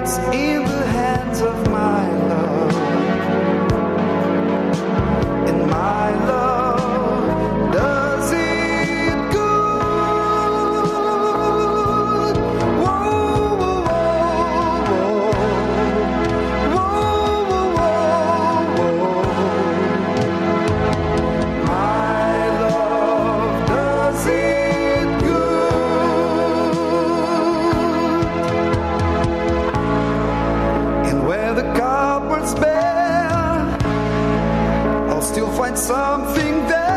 It's in the hands of my love. the cupboard's bare, I'll still find something there.